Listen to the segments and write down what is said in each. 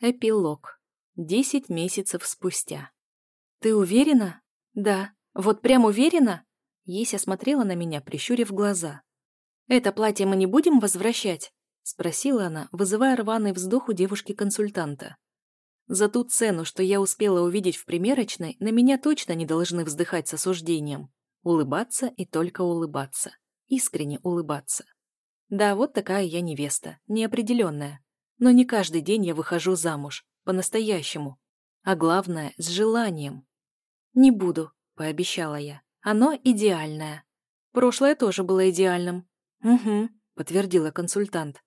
Эпилог. Десять месяцев спустя. «Ты уверена?» «Да. Вот прям уверена?» Еся смотрела на меня, прищурив глаза. «Это платье мы не будем возвращать?» Спросила она, вызывая рваный вздох у девушки-консультанта. За ту цену, что я успела увидеть в примерочной, на меня точно не должны вздыхать с осуждением. Улыбаться и только улыбаться. Искренне улыбаться. Да, вот такая я невеста, неопределенная. Но не каждый день я выхожу замуж, по-настоящему. А главное, с желанием. «Не буду», — пообещала я. «Оно идеальное». «Прошлое тоже было идеальным». «Угу», — подтвердила консультант.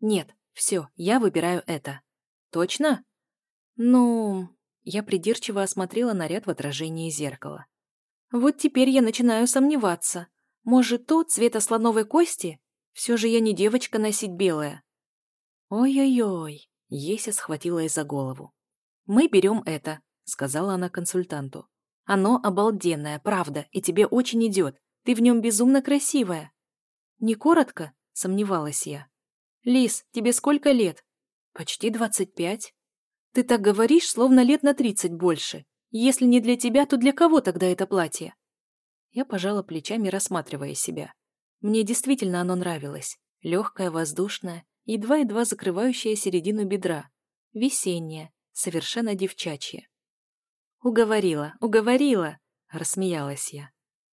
«Нет, все, я выбираю это». «Точно?» «Ну...» Я придирчиво осмотрела наряд в отражении зеркала. «Вот теперь я начинаю сомневаться. Может, то цвета слоновой кости? Все же я не девочка носить белое». «Ой-ой-ой», — Еся схватилась за голову. «Мы берем это», — сказала она консультанту. «Оно обалденное, правда, и тебе очень идет. Ты в нем безумно красивая». «Не коротко?» — сомневалась я. «Лис, тебе сколько лет?» «Почти двадцать пять». «Ты так говоришь, словно лет на тридцать больше. Если не для тебя, то для кого тогда это платье?» Я пожала плечами, рассматривая себя. Мне действительно оно нравилось. Легкое, воздушное, едва-едва закрывающая середину бедра. Весенняя, совершенно девчачья. «Уговорила, уговорила!» – рассмеялась я.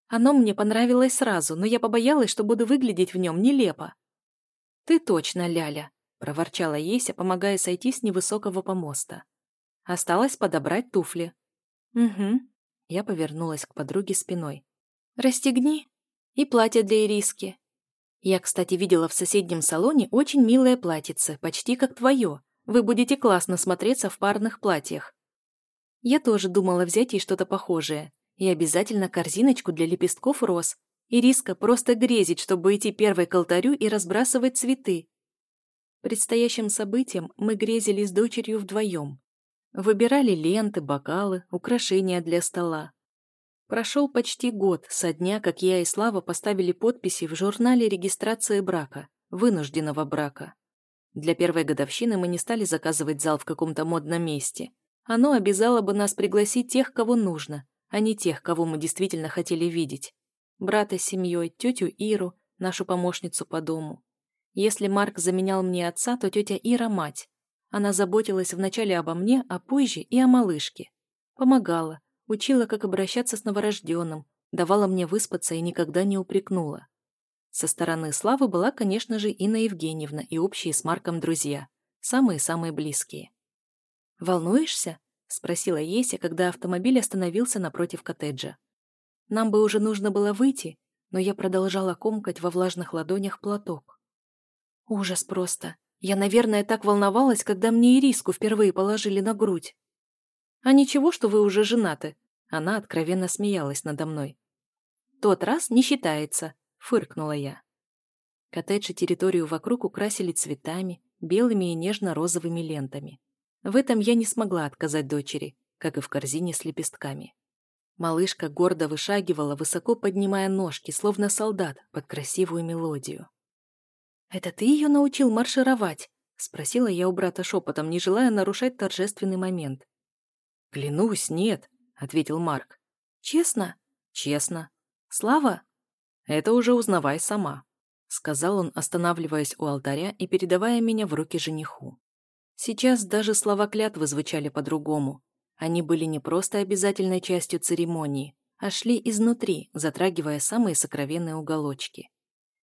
«Оно мне понравилось сразу, но я побоялась, что буду выглядеть в нем нелепо». «Ты точно, Ляля!» – проворчала Еся, помогая сойти с невысокого помоста. Осталось подобрать туфли. «Угу». Я повернулась к подруге спиной. «Расстегни. И платье для Ириски. Я, кстати, видела в соседнем салоне очень милое платьице, почти как твое. Вы будете классно смотреться в парных платьях. Я тоже думала взять ей что-то похожее. И обязательно корзиночку для лепестков роз. И риска просто грезить, чтобы идти первой к алтарю и разбрасывать цветы. Предстоящим событием мы грезили с дочерью вдвоем. Выбирали ленты, бокалы, украшения для стола. Прошел почти год со дня, как я и Слава поставили подписи в журнале регистрации брака, вынужденного брака. Для первой годовщины мы не стали заказывать зал в каком-то модном месте. Оно обязало бы нас пригласить тех, кого нужно, а не тех, кого мы действительно хотели видеть. Брата с семьей, тетю Иру, нашу помощницу по дому. Если Марк заменял мне отца, то тетя Ира – мать. Она заботилась вначале обо мне, а позже и о малышке. Помогала, Учила, как обращаться с новорожденным, давала мне выспаться и никогда не упрекнула. Со стороны Славы была, конечно же, Инна Евгеньевна и общие с Марком друзья. Самые-самые близкие. «Волнуешься?» – спросила Еся, когда автомобиль остановился напротив коттеджа. Нам бы уже нужно было выйти, но я продолжала комкать во влажных ладонях платок. Ужас просто. Я, наверное, так волновалась, когда мне Ириску впервые положили на грудь. «А ничего, что вы уже женаты?» Она откровенно смеялась надо мной. «Тот раз не считается», — фыркнула я. Коттедж и территорию вокруг украсили цветами, белыми и нежно-розовыми лентами. В этом я не смогла отказать дочери, как и в корзине с лепестками. Малышка гордо вышагивала, высоко поднимая ножки, словно солдат, под красивую мелодию. «Это ты ее научил маршировать?» — спросила я у брата шепотом, не желая нарушать торжественный момент. «Клянусь, нет», — ответил Марк. «Честно?» «Честно». «Слава?» «Это уже узнавай сама», — сказал он, останавливаясь у алтаря и передавая меня в руки жениху. Сейчас даже слова клятвы звучали по-другому. Они были не просто обязательной частью церемонии, а шли изнутри, затрагивая самые сокровенные уголочки.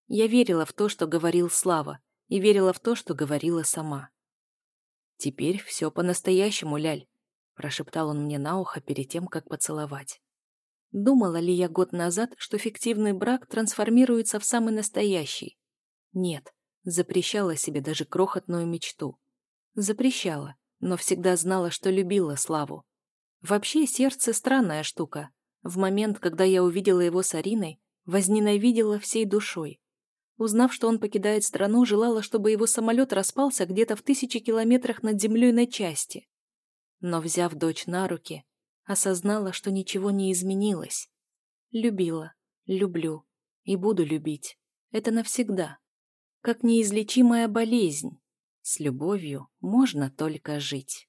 Я верила в то, что говорил Слава, и верила в то, что говорила сама. Теперь все по-настоящему, Ляль прошептал он мне на ухо перед тем, как поцеловать. Думала ли я год назад, что фиктивный брак трансформируется в самый настоящий? Нет, запрещала себе даже крохотную мечту. Запрещала, но всегда знала, что любила Славу. Вообще сердце странная штука. В момент, когда я увидела его с Ариной, возненавидела всей душой. Узнав, что он покидает страну, желала, чтобы его самолет распался где-то в тысячи километрах над землей на части но, взяв дочь на руки, осознала, что ничего не изменилось. Любила, люблю и буду любить. Это навсегда. Как неизлечимая болезнь. С любовью можно только жить.